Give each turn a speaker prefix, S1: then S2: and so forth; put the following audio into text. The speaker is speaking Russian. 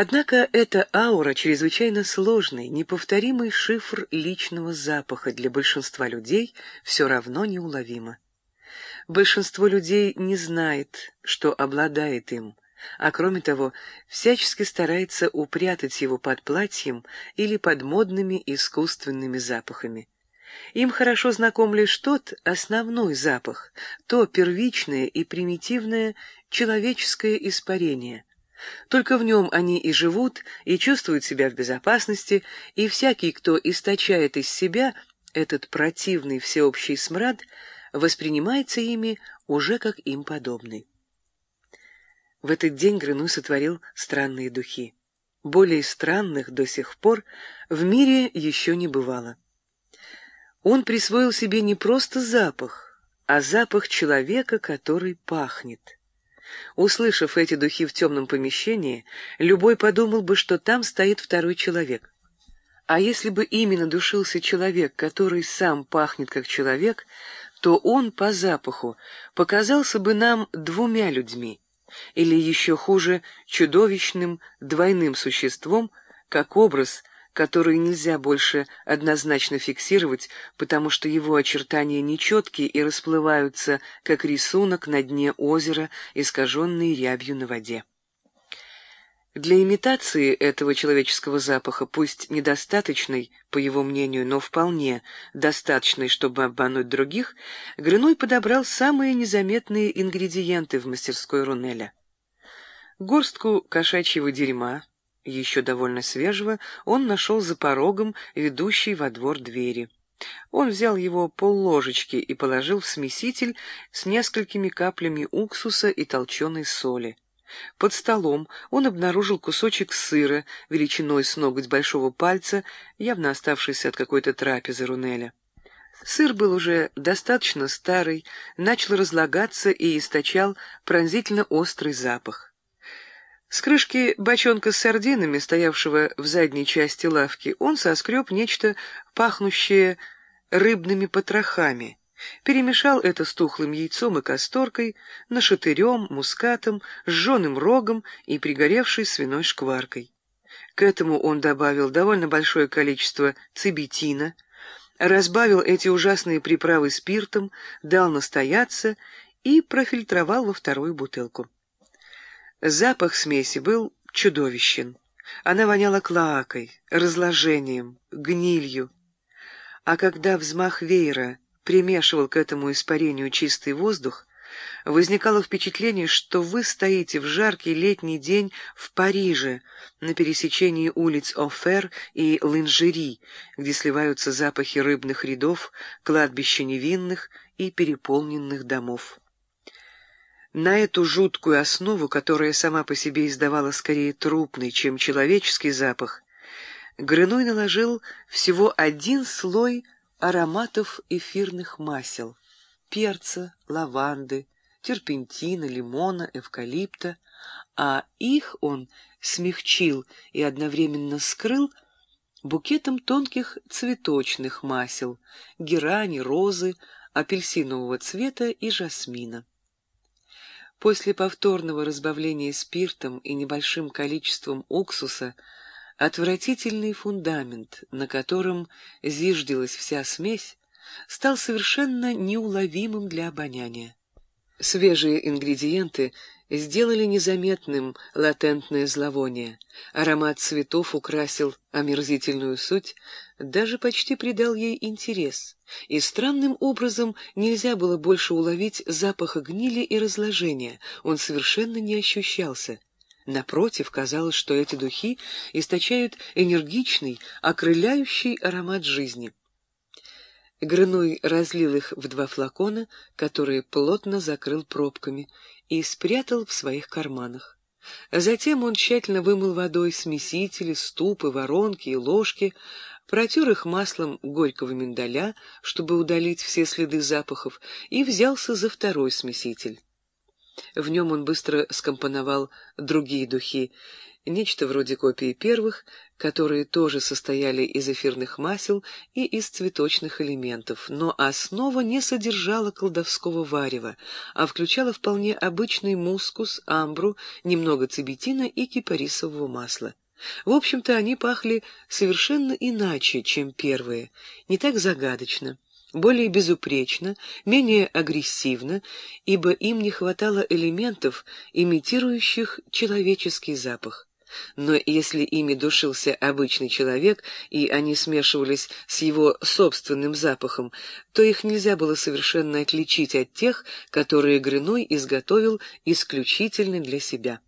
S1: Однако эта аура чрезвычайно сложный, неповторимый шифр личного запаха для большинства людей все равно неуловима. Большинство людей не знает, что обладает им, а кроме того, всячески старается упрятать его под платьем или под модными искусственными запахами. Им хорошо знаком лишь тот основной запах, то первичное и примитивное человеческое испарение. Только в нем они и живут, и чувствуют себя в безопасности, и всякий, кто источает из себя этот противный всеобщий смрад, воспринимается ими уже как им подобный. В этот день Грыну сотворил странные духи. Более странных до сих пор в мире еще не бывало. Он присвоил себе не просто запах, а запах человека, который пахнет. Услышав эти духи в темном помещении, любой подумал бы, что там стоит второй человек. А если бы именно душился человек, который сам пахнет как человек, то он по запаху показался бы нам двумя людьми, или еще хуже, чудовищным двойным существом, как образ, который нельзя больше однозначно фиксировать, потому что его очертания нечеткие и расплываются, как рисунок на дне озера, искаженный рябью на воде. Для имитации этого человеческого запаха, пусть недостаточной, по его мнению, но вполне достаточной, чтобы обмануть других, Грыной подобрал самые незаметные ингредиенты в мастерской Рунеля. Горстку кошачьего дерьма, еще довольно свежего, он нашел за порогом, ведущей во двор двери. Он взял его полложечки и положил в смеситель с несколькими каплями уксуса и толченой соли. Под столом он обнаружил кусочек сыра величиной с ноготь большого пальца, явно оставшийся от какой-то трапезы Рунеля. Сыр был уже достаточно старый, начал разлагаться и источал пронзительно острый запах. С крышки бочонка с сардинами, стоявшего в задней части лавки, он соскреб нечто пахнущее рыбными потрохами, перемешал это с тухлым яйцом и касторкой, нашатырем, мускатом, сженым рогом и пригоревшей свиной шкваркой. К этому он добавил довольно большое количество цибетина, разбавил эти ужасные приправы спиртом, дал настояться и профильтровал во вторую бутылку. Запах смеси был чудовищен. Она воняла клоакой, разложением, гнилью. А когда взмах веера примешивал к этому испарению чистый воздух, возникало впечатление, что вы стоите в жаркий летний день в Париже, на пересечении улиц Офер и Линжери, где сливаются запахи рыбных рядов, кладбища невинных и переполненных домов. На эту жуткую основу, которая сама по себе издавала скорее трупный, чем человеческий запах, Грыной наложил всего один слой ароматов эфирных масел — перца, лаванды, терпентина, лимона, эвкалипта, а их он смягчил и одновременно скрыл букетом тонких цветочных масел — герани, розы, апельсинового цвета и жасмина. После повторного разбавления спиртом и небольшим количеством уксуса отвратительный фундамент, на котором зиждилась вся смесь, стал совершенно неуловимым для обоняния. Свежие ингредиенты сделали незаметным латентное зловоние. Аромат цветов украсил омерзительную суть, даже почти придал ей интерес. И странным образом нельзя было больше уловить запаха гнили и разложения, он совершенно не ощущался. Напротив, казалось, что эти духи источают энергичный, окрыляющий аромат жизни. Грыной разлил их в два флакона, которые плотно закрыл пробками, и спрятал в своих карманах. Затем он тщательно вымыл водой смесители, ступы, воронки и ложки, протер их маслом горького миндаля, чтобы удалить все следы запахов, и взялся за второй смеситель. В нем он быстро скомпоновал другие духи, нечто вроде копии первых, которые тоже состояли из эфирных масел и из цветочных элементов, но основа не содержала колдовского варева, а включала вполне обычный мускус, амбру, немного цибетина и кипарисового масла. В общем-то, они пахли совершенно иначе, чем первые, не так загадочно, более безупречно, менее агрессивно, ибо им не хватало элементов, имитирующих человеческий запах. Но если ими душился обычный человек, и они смешивались с его собственным запахом, то их нельзя было совершенно отличить от тех, которые Грыной изготовил исключительно для себя.